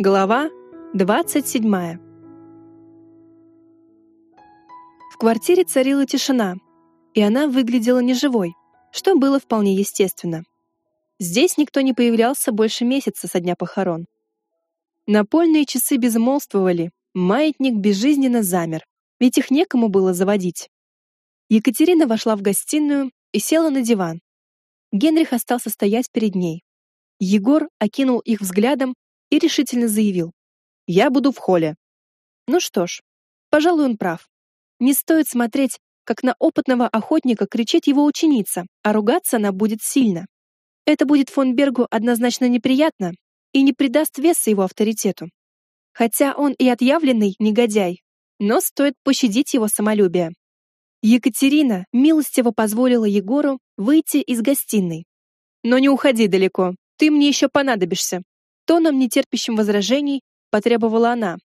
Глава 27. В квартире царила тишина, и она выглядела неживой, что было вполне естественно. Здесь никто не появлялся больше месяца со дня похорон. Напольные часы безмолвствовали, маятник безжизненно замер, ведь их некому было заводить. Екатерина вошла в гостиную и села на диван. Генрих остался стоять перед ней. Егор окинул их взглядом и решительно заявил: "Я буду в холле". Ну что ж, пожалуй, он прав. Не стоит смотреть, как на опытного охотника кричит его ученица, а ругаться она будет сильно. Это будет фон Бергу однозначно неприятно и не придаст веса его авторитету. Хотя он и отъявленный негодяй, но стоит пощадить его самолюбие. Екатерина милостиво позволила Егору выйти из гостиной. Но не уходи далеко, ты мне еще понадобишься, тоном нетерпящим возражений потребовала она.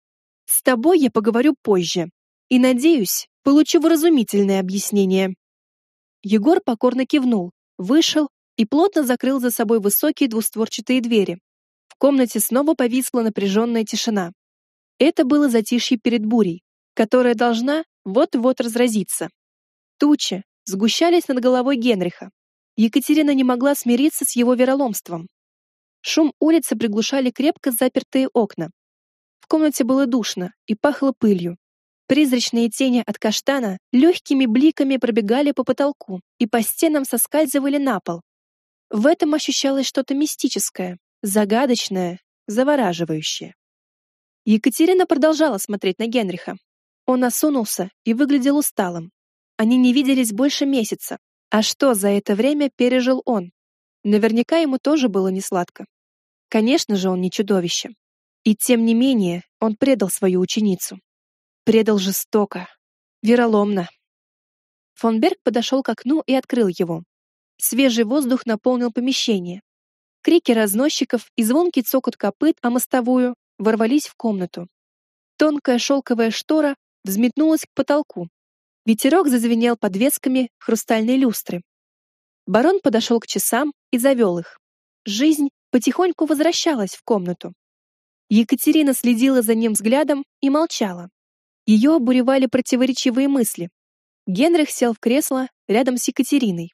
С тобой я поговорю позже и надеюсь, получу вразумительное объяснение. Егор покорно кивнул, вышел и плотно закрыл за собой высокие двустворчатые двери. В комнате снова повисла напряженная тишина. Это было затишье перед бурей, которая должна вот-вот разразиться. Тучи сгущались над головой Генриха. Екатерина не могла смириться с его вероломством. Шум улицы приглушали крепко запертые окна. В комнате было душно и пахло пылью. Призрачные тени от каштана легкими бликами пробегали по потолку и по стенам соскальзывали на пол. В этом ощущалось что-то мистическое, загадочное, завораживающее. Екатерина продолжала смотреть на Генриха. Он осунулся и выглядел усталым. Они не виделись больше месяца. А что за это время пережил он? Наверняка ему тоже было несладко. Конечно же, он не чудовище. И тем не менее, он предал свою ученицу. Предал жестоко, вероломно. Фон Берг подошел к окну и открыл его. Свежий воздух наполнил помещение. Крики разносчиков и звонкий цокот копыт о мостовую ворвались в комнату. Тонкая шелковая штора взметнулась к потолку. Ветерок зазвенел подвесками хрустальной люстры. Барон подошел к часам и завел их. Жизнь потихоньку возвращалась в комнату. Екатерина следила за ним взглядом и молчала. Ее обуревали противоречивые мысли. Генрих сел в кресло рядом с Екатериной.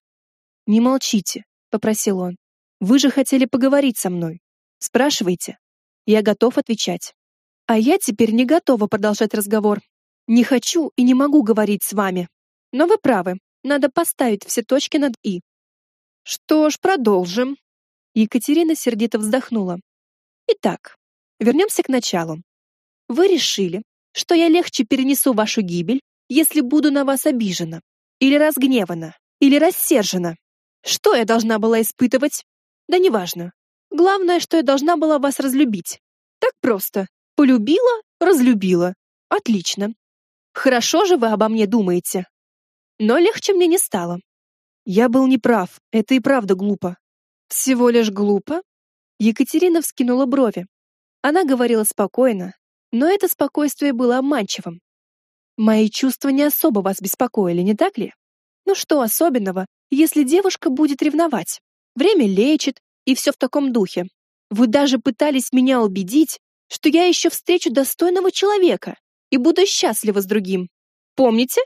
"Не молчите", попросил он. "Вы же хотели поговорить со мной. Спрашивайте. Я готов отвечать". "А я теперь не готова продолжать разговор. Не хочу и не могу говорить с вами. Но вы правы. Надо поставить все точки над и. Что ж, продолжим. Екатерина сердито вздохнула. Итак, вернемся к началу. Вы решили, что я легче перенесу вашу гибель, если буду на вас обижена, или разгневана, или рассержена. Что я должна была испытывать? Да неважно. Главное, что я должна была вас разлюбить. Так просто. Полюбила, разлюбила. Отлично. Хорошо же вы обо мне думаете. Но легче мне не стало. Я был неправ, это и правда глупо. Всего лишь глупо? Екатерина вскинула брови. Она говорила спокойно, но это спокойствие было обманчивым. Мои чувства не особо вас беспокоили, не так ли? Ну что особенного, если девушка будет ревновать? Время лечит, и все в таком духе. Вы даже пытались меня убедить, что я еще встречу достойного человека и буду счастлива с другим. Помните?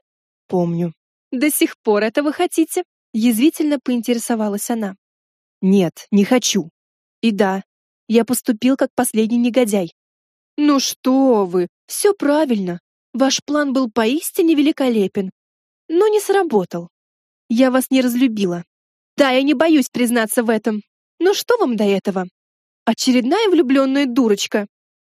Помню. До сих пор это вы хотите? Язвительно поинтересовалась она. Нет, не хочу. И да, я поступил как последний негодяй. Ну что вы? все правильно. Ваш план был поистине великолепен, но не сработал. Я вас не разлюбила. Да, я не боюсь признаться в этом. Но что вам до этого? Очередная влюбленная дурочка.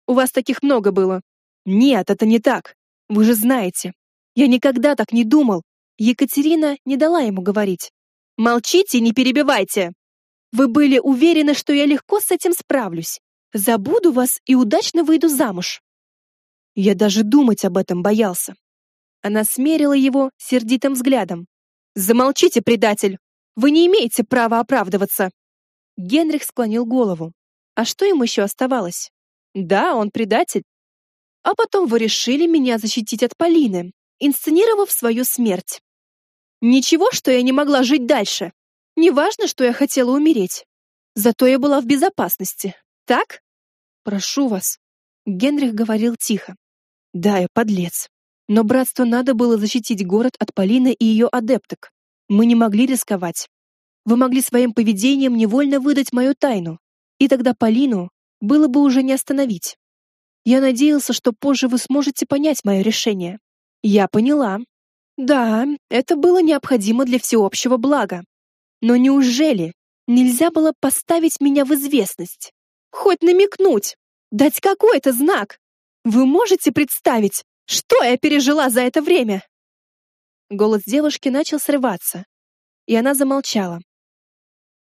У вас таких много было. Нет, это не так. Вы же знаете. Я никогда так не думал Екатерина не дала ему говорить. Молчите, не перебивайте. Вы были уверены, что я легко с этим справлюсь. Забуду вас и удачно выйду замуж. Я даже думать об этом боялся. Она смерила его сердитым взглядом. Замолчите, предатель. Вы не имеете права оправдываться. Генрих склонил голову. А что ему еще оставалось? Да, он предатель. А потом вы решили меня защитить от Полины, инсценировав свою смерть. Ничего, что я не могла жить дальше. Не важно, что я хотела умереть. Зато я была в безопасности. Так? Прошу вас, Генрих говорил тихо. Да, я подлец. Но братству надо было защитить город от Полины и ее адепток. Мы не могли рисковать. Вы могли своим поведением невольно выдать мою тайну, и тогда Полину было бы уже не остановить. Я надеялся, что позже вы сможете понять мое решение. Я поняла. Да, это было необходимо для всеобщего блага. Но неужели нельзя было поставить меня в известность? Хоть намекнуть, дать какой-то знак? Вы можете представить, что я пережила за это время? Голос девушки начал срываться, и она замолчала.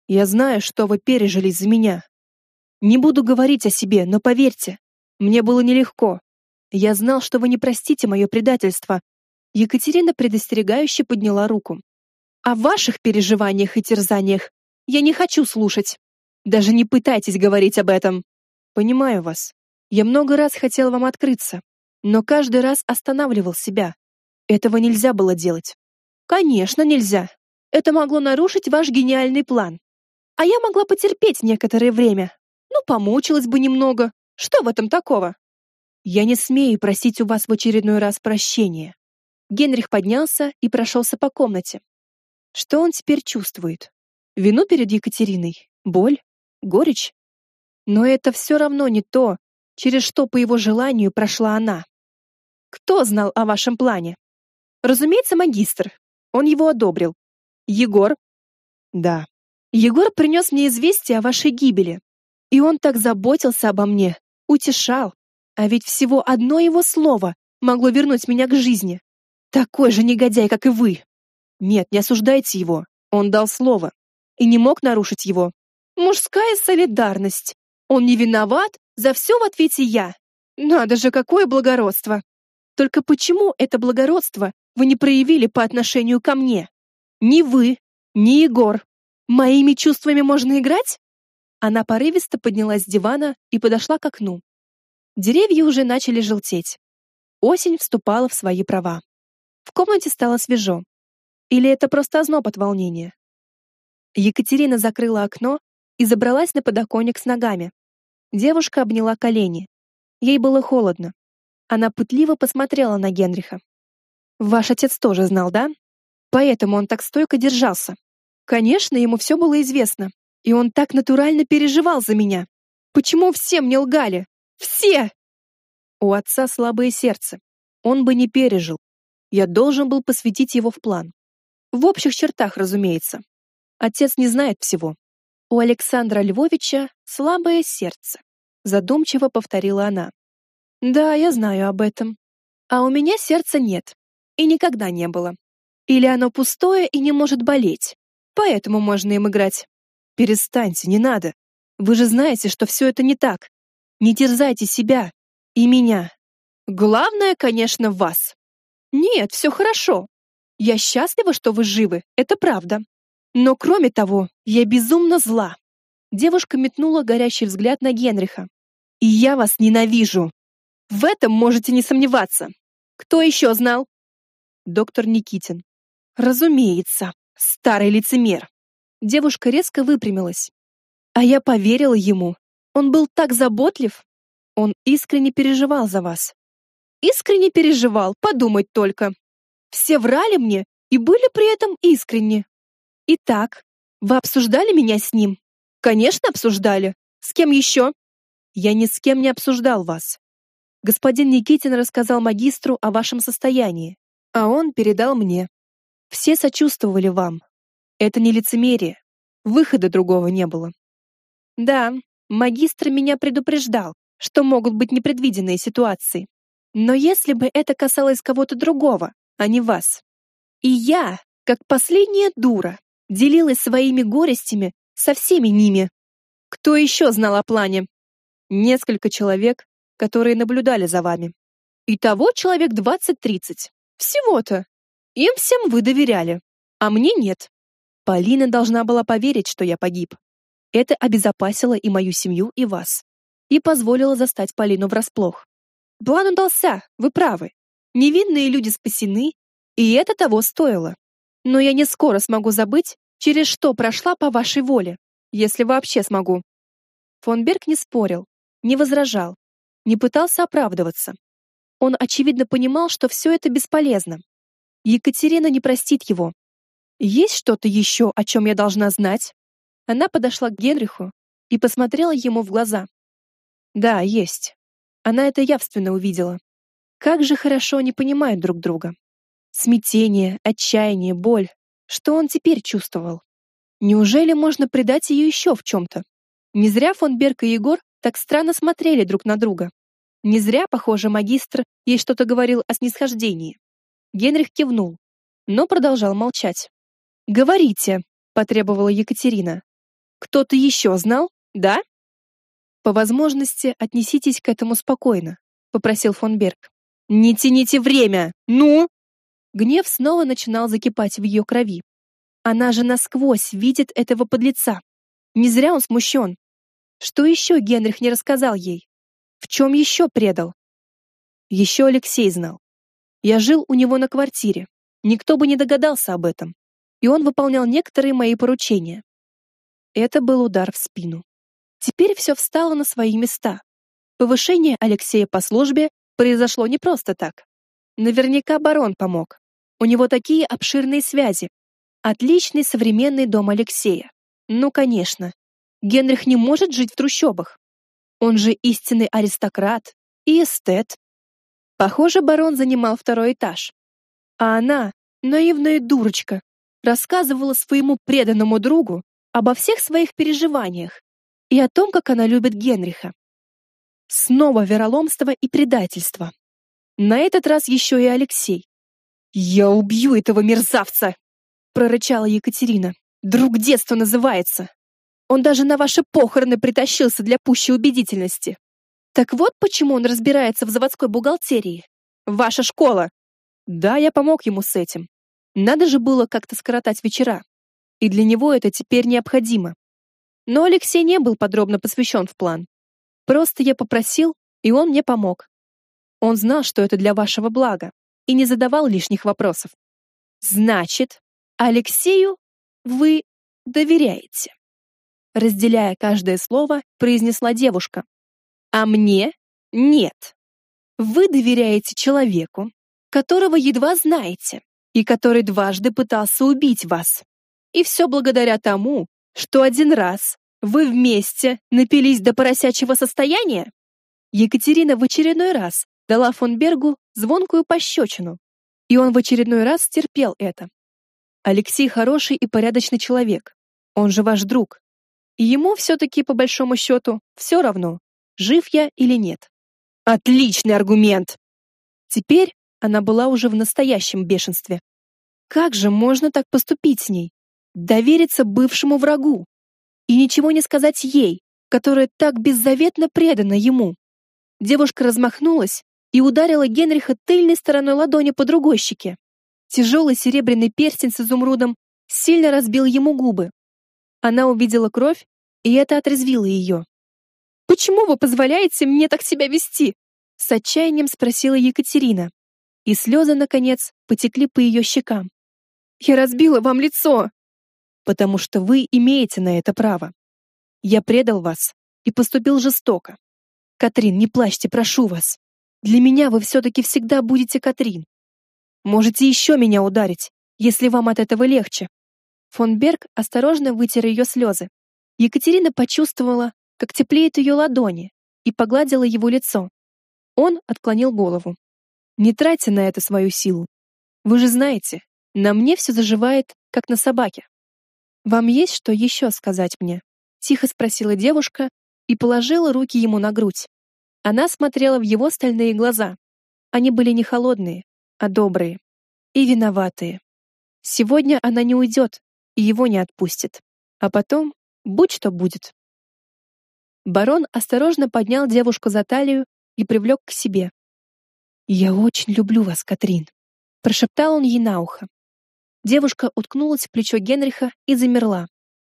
Я знаю, что вы пережили из-за меня. Не буду говорить о себе, но поверьте, мне было нелегко. Я знал, что вы не простите мое предательство. Екатерина предостерегающе подняла руку. О ваших переживаниях и терзаниях я не хочу слушать. Даже не пытайтесь говорить об этом. Понимаю вас. Я много раз хотел вам открыться, но каждый раз останавливал себя. Этого нельзя было делать. Конечно, нельзя. Это могло нарушить ваш гениальный план. А я могла потерпеть некоторое время. Ну, помучилась бы немного. Что в этом такого? Я не смею просить у вас в очередной раз прощения. Генрих поднялся и прошелся по комнате. Что он теперь чувствует? Вину перед Екатериной? Боль? Горечь? Но это все равно не то, через что по его желанию прошла она. Кто знал о вашем плане? Разумеется, магистр. Он его одобрил. Егор? Да. Егор принес мне известие о вашей гибели. И он так заботился обо мне, утешал. А ведь всего одно его слово могло вернуть меня к жизни. Такой же негодяй, как и вы. Нет, не осуждайте его. Он дал слово и не мог нарушить его. Мужская солидарность. Он не виноват, за все в ответе я. Надо же, какое благородство. Только почему это благородство вы не проявили по отношению ко мне? Ни вы, ни Егор. Моими чувствами можно играть? Она порывисто поднялась с дивана и подошла к окну. Деревья уже начали желтеть. Осень вступала в свои права. В комнате стало свежо. Или это просто озноб от волнения? Екатерина закрыла окно и забралась на подоконник с ногами. Девушка обняла колени. Ей было холодно. Она пытливо посмотрела на Генриха. Ваш отец тоже знал, да? Поэтому он так стойко держался. Конечно, ему все было известно, и он так натурально переживал за меня. Почему все мне лгали? Все! У отца слабое сердце. Он бы не пережил. Я должен был посвятить его в план. В общих чертах, разумеется. Отец не знает всего. У Александра Львовича слабое сердце, задумчиво повторила она. Да, я знаю об этом. А у меня сердца нет и никогда не было. Или оно пустое и не может болеть. Поэтому можно им играть. Перестаньте, не надо. Вы же знаете, что все это не так. Не терзайте себя и меня. Главное, конечно, вас. Нет, все хорошо. Я счастлива, что вы живы, это правда. Но кроме того, я безумно зла. Девушка метнула горящий взгляд на Генриха. И я вас ненавижу. В этом можете не сомневаться. Кто еще знал? Доктор Никитин. Разумеется, старый лицемер. Девушка резко выпрямилась. А я поверила ему. Он был так заботлив. Он искренне переживал за вас. Искренне переживал, подумать только. Все врали мне и были при этом искренни. Итак, вы обсуждали меня с ним? Конечно, обсуждали. С кем еще? Я ни с кем не обсуждал вас. Господин Никитин рассказал магистру о вашем состоянии, а он передал мне. Все сочувствовали вам. Это не лицемерие. Выхода другого не было. Да, магистр меня предупреждал, что могут быть непредвиденные ситуации. Но если бы это касалось кого-то другого, а не вас. И я, как последняя дура, делилась своими горестями со всеми ними. Кто еще знал о плане? Несколько человек, которые наблюдали за вами. Итого человек 20-30. Всего-то. Им всем вы доверяли, а мне нет. Полина должна была поверить, что я погиб. Это обезопасило и мою семью, и вас. И позволило застать Полину врасплох. План удался, вы правы. Невинные люди спасены, и это того стоило. Но я не скоро смогу забыть, через что прошла по вашей воле, если вообще смогу. Фон Берг не спорил, не возражал. не пытался оправдываться. Он очевидно понимал, что все это бесполезно. Екатерина не простит его. Есть что-то еще, о чем я должна знать? Она подошла к Генриху и посмотрела ему в глаза. Да, есть. Она это явственно увидела. Как же хорошо они понимают друг друга. Смятение, отчаяние, боль. Что он теперь чувствовал? Неужели можно предать ее еще в чем-то? Не зря фон Берг и Егор так странно смотрели друг на друга. Не зря, похоже, магистр ей что-то говорил о снисхождении. Генрих кивнул, но продолжал молчать. «Говорите», — потребовала Екатерина. «Кто-то еще знал, да?» «По возможности отнеситесь к этому спокойно», — попросил фон Берг. «Не тяните время! Ну!» Гнев снова начинал закипать в ее крови. Она же насквозь видит этого подлеца. Не зря он смущен. Что еще Генрих не рассказал ей? В чем еще предал? Еще Алексей знал. Я жил у него на квартире. Никто бы не догадался об этом. И он выполнял некоторые мои поручения. Это был удар в спину. Теперь все встало на свои места. Повышение Алексея по службе произошло не просто так. Наверняка барон помог. У него такие обширные связи. Отличный современный дом Алексея. Ну, конечно. Генрих не может жить в трущобах. Он же истинный аристократ и эстет. Похоже, барон занимал второй этаж. А она, наивная дурочка, рассказывала своему преданному другу обо всех своих переживаниях и о том, как она любит Генриха. Снова вероломство и предательство. На этот раз еще и Алексей. «Я убью этого мерзавца!» — прорычала Екатерина. «Друг детства называется. Он даже на ваши похороны притащился для пущей убедительности. Так вот почему он разбирается в заводской бухгалтерии. Ваша школа!» Да, я помог ему с этим. Надо же было как-то скоротать вечера. И для него это теперь необходимо. Но Алексей не был подробно посвящен в план. Просто я попросил, и он мне помог. Он знал, что это для вашего блага, и не задавал лишних вопросов. Значит, Алексею вы доверяете. Разделяя каждое слово, произнесла девушка. А мне нет. Вы доверяете человеку, которого едва знаете, и который дважды пытался убить вас. И все благодаря тому, что один раз вы вместе напились до поросячьего состояния? Екатерина в очередной раз дала фон Бергу звонкую пощечину, и он в очередной раз терпел это. Алексей хороший и порядочный человек. Он же ваш друг. И ему все-таки, по большому счету, все равно, жив я или нет. Отличный аргумент! Теперь она была уже в настоящем бешенстве. Как же можно так поступить с ней? Довериться бывшему врагу? И ничего не сказать ей, которая так беззаветно предана ему. Девушка размахнулась и ударила Генриха тыльной стороной ладони по другой щеке. Тяжелый серебряный перстень с изумрудом сильно разбил ему губы. Она увидела кровь, и это отрезвило ее. «Почему вы позволяете мне так себя вести?» С отчаянием спросила Екатерина. И слезы, наконец, потекли по ее щекам. «Я разбила вам лицо!» Потому что вы имеете на это право. Я предал вас и поступил жестоко. Катрин, не плачьте, прошу вас. Для меня вы все-таки всегда будете Катрин. Можете еще меня ударить, если вам от этого легче. Фон Берг осторожно вытер ее слезы. Екатерина почувствовала, как теплеет ее ладони, и погладила его лицо. Он отклонил голову. Не тратьте на это свою силу. Вы же знаете, на мне все заживает, как на собаке. «Вам есть что еще сказать мне?» — тихо спросила девушка и положила руки ему на грудь. Она смотрела в его стальные глаза. Они были не холодные, а добрые. И виноватые. Сегодня она не уйдет и его не отпустит. А потом, будь что будет. Барон осторожно поднял девушку за талию и привлек к себе. «Я очень люблю вас, Катрин», — прошептал он ей на ухо. Девушка уткнулась в плечо Генриха и замерла.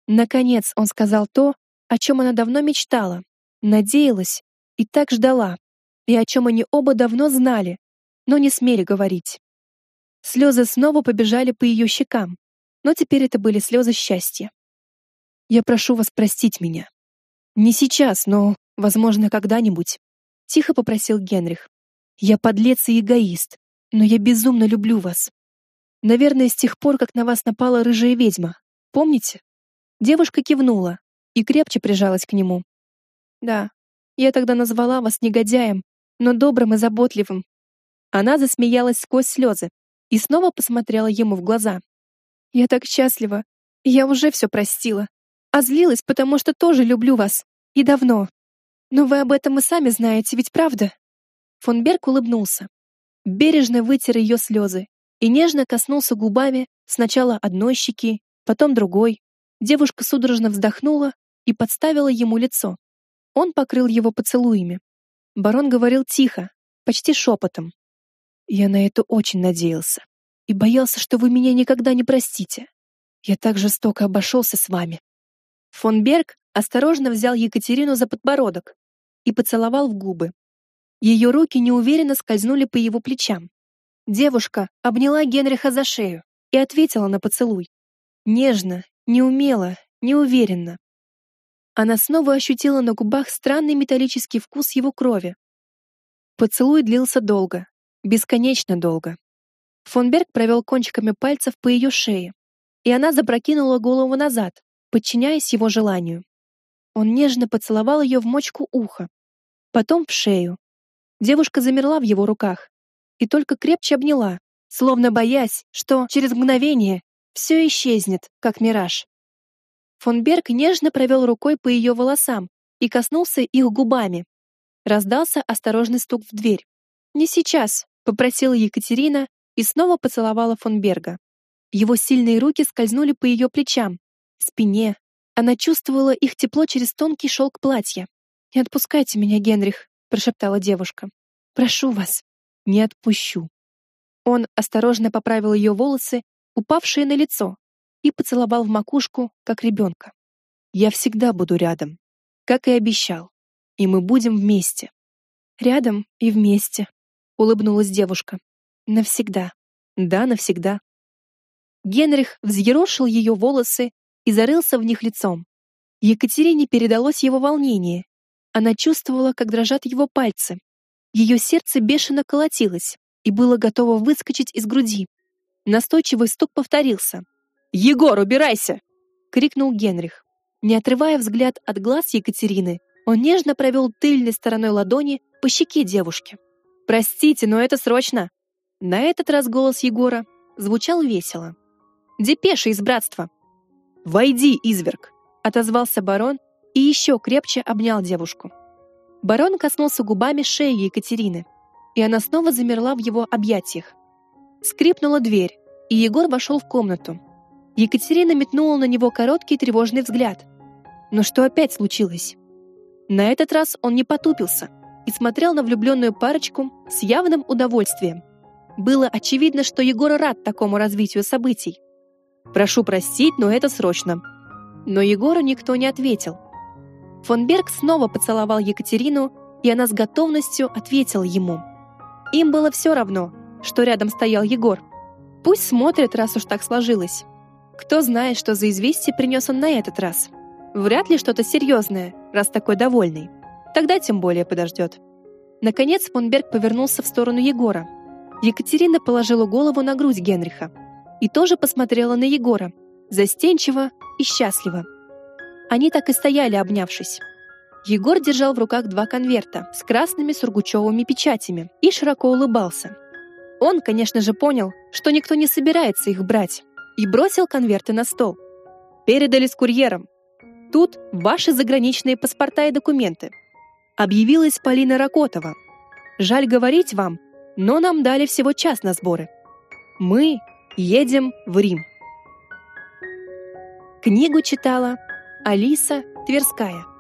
Наконец он сказал то, о чем она давно мечтала, надеялась и так ждала, и о чем они оба давно знали, но не смели говорить. Слезы снова побежали по ее щекам, но теперь это были слезы счастья. «Я прошу вас простить меня. Не сейчас, но, возможно, когда-нибудь», — Тихо попросил Генрих. «Я подлец и эгоист, но я безумно люблю вас. Наверное, с тех пор, как на вас напала рыжая ведьма. Помните?» Девушка кивнула и крепче прижалась к нему. «Да, я тогда назвала вас негодяем, но добрым и заботливым». Она засмеялась сквозь слезы и снова посмотрела ему в глаза. «Я так счастлива. Я уже все простила. А злилась, потому что тоже люблю вас. И давно. Но вы об этом и сами знаете, ведь правда?» Фон Берг улыбнулся. Бережно вытер ее слезы и нежно коснулся губами сначала одной щеки, потом другой. Девушка судорожно вздохнула и подставила ему лицо. Он покрыл его поцелуями. Барон говорил тихо, почти шепотом. «Я на это очень надеялся и боялся, что вы меня никогда не простите. Я так жестоко обошелся с вами». Фон Берг осторожно взял Екатерину за подбородок и поцеловал в губы. Ее руки неуверенно скользнули по его плечам. Девушка обняла Генриха за шею и ответила на поцелуй. Нежно, неумело, неуверенно. Она снова ощутила на губах странный металлический вкус его крови. Поцелуй длился долго, бесконечно долго. Фонберг провел кончиками пальцев по ее шее, и она запрокинула голову назад, подчиняясь его желанию. Он нежно поцеловал ее в мочку уха, потом в шею. Девушка замерла в его руках и только крепче обняла, словно боясь, что через мгновение все исчезнет, как мираж. Фон Берг нежно провел рукой по ее волосам и коснулся их губами. Раздался осторожный стук в дверь. «Не сейчас», — попросила Екатерина и снова поцеловала фон Берга. Его сильные руки скользнули по ее плечам, спине. Она чувствовала их тепло через тонкий шелк платья. «Не отпускайте меня, Генрих», — прошептала девушка. «Прошу вас». «Не отпущу». Он осторожно поправил ее волосы, упавшие на лицо, и поцеловал в макушку, как ребенка. «Я всегда буду рядом, как и обещал, и мы будем вместе». «Рядом и вместе», — улыбнулась девушка. «Навсегда. Да, навсегда». Генрих взъерошил ее волосы и зарылся в них лицом. Екатерине передалось его волнение. Она чувствовала, как дрожат его пальцы. Ее сердце бешено колотилось и было готово выскочить из груди. Настойчивый стук повторился. «Егор, убирайся!» — крикнул Генрих. Не отрывая взгляд от глаз Екатерины, он нежно провел тыльной стороной ладони по щеке девушки. «Простите, но это срочно!» На этот раз голос Егора звучал весело. «Депеша из братства!» «Войди, изверг!» — отозвался барон и еще крепче обнял девушку. Барон коснулся губами шеи Екатерины, и она снова замерла в его объятиях. Скрипнула дверь, и Егор вошел в комнату. Екатерина метнула на него короткий тревожный взгляд. Но что опять случилось? На этот раз он не потупился и смотрел на влюбленную парочку с явным удовольствием. Было очевидно, что Егор рад такому развитию событий. Прошу простить, но это срочно. Но Егору никто не ответил. Фон Берг снова поцеловал Екатерину, и она с готовностью ответила ему. Им было все равно, что рядом стоял Егор. Пусть смотрит, раз уж так сложилось. Кто знает, что за известие принес он на этот раз. Вряд ли что-то серьезное, раз такой довольный. Тогда тем более подождет. Наконец фон Берг повернулся в сторону Егора. Екатерина положила голову на грудь Генриха и тоже посмотрела на Егора, застенчиво и счастливо. Они так и стояли, обнявшись. Егор держал в руках два конверта с красными сургучевыми печатями и широко улыбался. Он, конечно же, понял, что никто не собирается их брать, и бросил конверты на стол. Передали с курьером. Тут ваши заграничные паспорта и документы. Объявилась Полина Ракотова. Жаль говорить вам, но нам дали всего час на сборы. Мы Едем в Рим. Книгу читала Алиса Тверская.